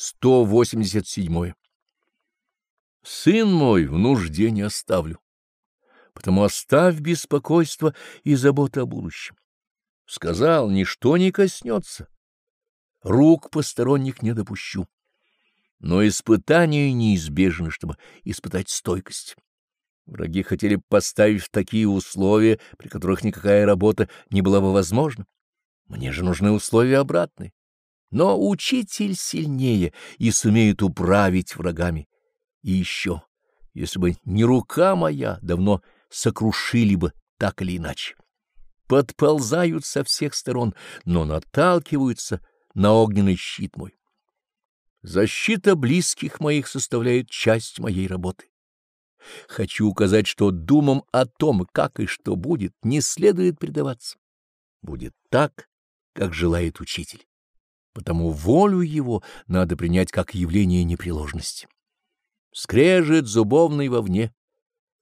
187. Сын мой в нужде не оставлю, потому оставь беспокойство и заботу о будущем. Сказал, ничто не коснется, рук посторонних не допущу. Но испытания неизбежны, чтобы испытать стойкость. Враги хотели поставить в такие условия, при которых никакая работа не была бы возможна. Мне же нужны условия обратные. Но учитель сильнее и сумеет управить врагами. И еще, если бы не рука моя, давно сокрушили бы так или иначе. Подползают со всех сторон, но наталкиваются на огненный щит мой. Защита близких моих составляет часть моей работы. Хочу указать, что думам о том, как и что будет, не следует предаваться. Будет так, как желает учитель потому волю его надо принять как явление непреложности. Скрежет зубовный вовне,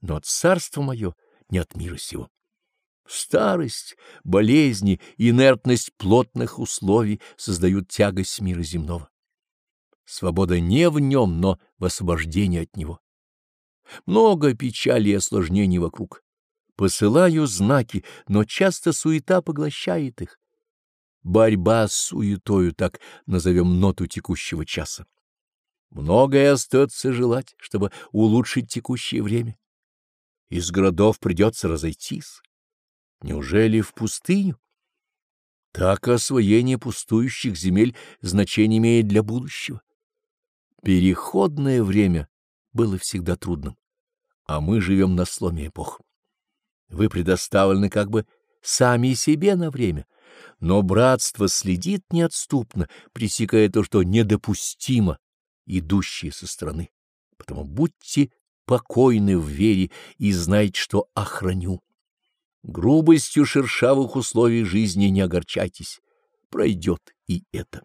но царство мое не от мира сего. Старость, болезни, инертность плотных условий создают тягость мира земного. Свобода не в нем, но в освобождении от него. Много печали и осложнений вокруг. Посылаю знаки, но часто суета поглощает их борьба с суетою, так назовем ноту текущего часа. Многое остается желать, чтобы улучшить текущее время. Из городов придется разойтись. Неужели в пустыню? Так освоение пустующих земель значение имеет для будущего. Переходное время было всегда трудным, а мы живем на сломе эпох. Вы предоставлены как бы сами себе на время — но братство следит неотступно, пресекая то, что недопустимо, идущее со стороны. Потому будьте покойны в вере и знайте, что охраню. Грубостью шершавых условий жизни не огорчайтесь, пройдет и это.